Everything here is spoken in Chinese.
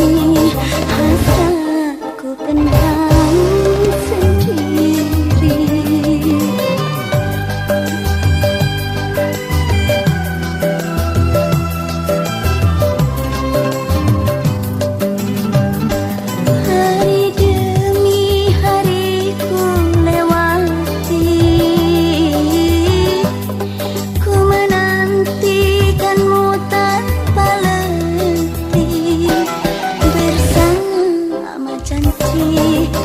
你你